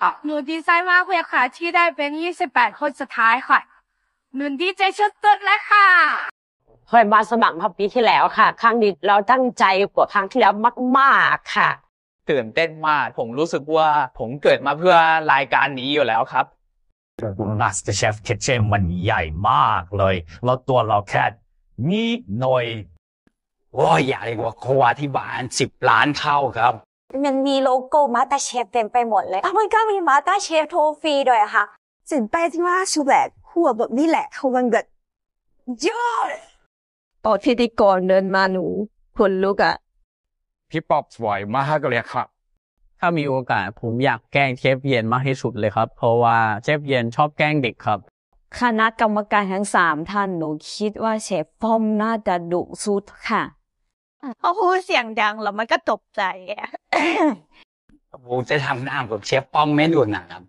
ค่ะหนูดีใจมากเลยค่ะ ที่ได้เป็น 28 คนสุดท้ายค่ะ หนูดีใจสุดๆเลยค่ะเคยมาสมัครมาปีที่แล้วค่ะ ครั้งนี้เราตั้งใจกว่าครั้งที่แล้วมากๆค่ะ ตื่นเต้นมาก ผมรู้สึกว่าผมเกิดมาเพื่อรายการนี้อยู่แล้วครับ MasterChef kitchen มันใหญ่มากเลย แล้วตัวเราแค่นิดหน่อยโอ้ยใหญ่กว่าครัวที่บ้านสิบล้านเท่าครับ มันมีโลโก้ MasterChef เต็มไปหมดเลยแล้วมันก็มี MasterChef trophy ด้วยอะค่ะตื่นเต้นมากชูแบบหัวแบบนี้แหละเขามันแบบยอดตอนพิธีกรเดินมาหนูขนลุกอะพี่ป๊อบสวยมากเลยครับ ถ้ามีโอกาสผมอยากแกล้งเชฟเอียนมากที่สุดเลยครับ เพราะว่าเชฟเอียนชอบแกล้งเด็กครับ คณะกรรมการทั้งสามท่านหนูคิดว่าเชฟป้อมน่าจะดุสุดค่ะ พอพูดเสียงดังแล้วมันก็ตกใจอะ ผมจะทำหน้ากับเชฟป้อมไม่ดูนะครับ